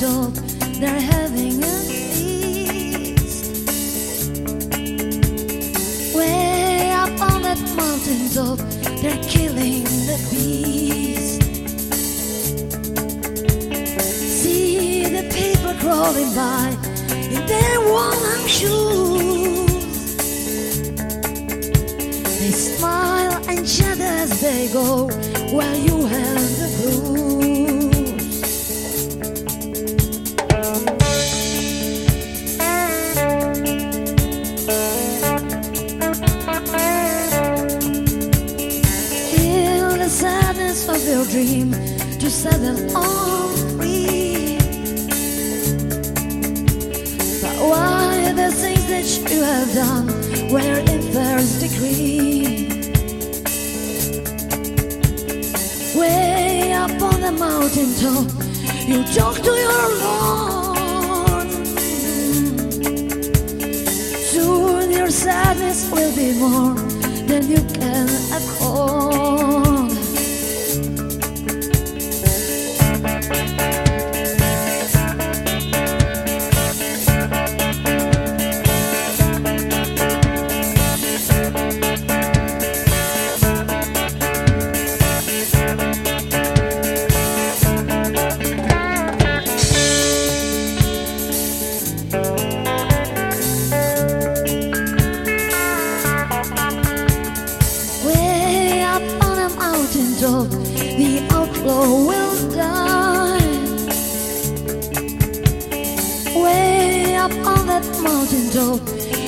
they're having a feast. Way up on that mountain top, they're killing the beast. See the people crawling by in their shoes. They smile and chat as they go while you have the blues. To set them all free. But why the things that you have done were in first degree? Way up on the mountain top, you talk to your Lord. Soon your sadness will be more than you can.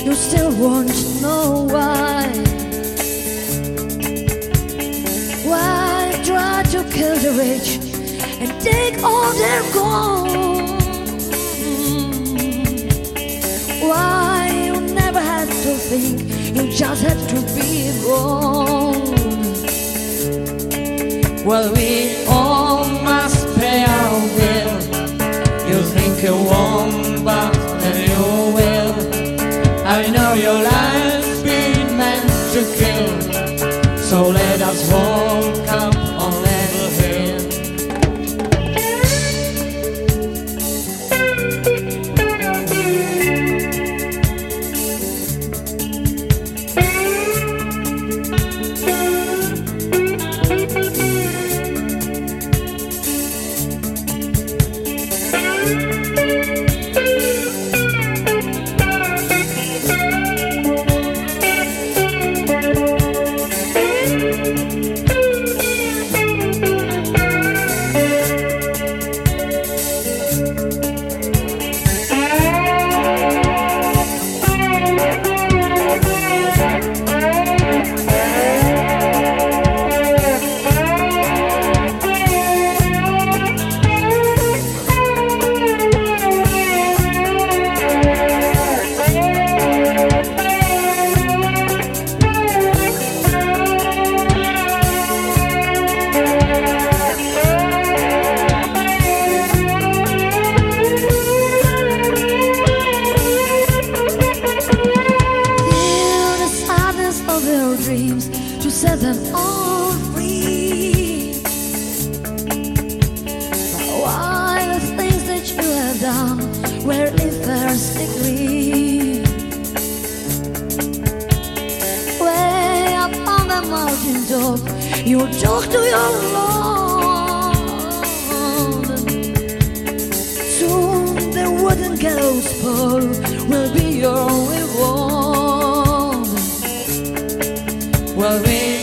You still won't know why. Why try to kill the rich and take all their gold? Why you never had to think, you just had to be born. Well, we So let your dreams to set them all free. Why the things that you have done were in first degree? Way up on the mountain top, you talk to your Lord. Soon the wooden gallows pole will be your Well, we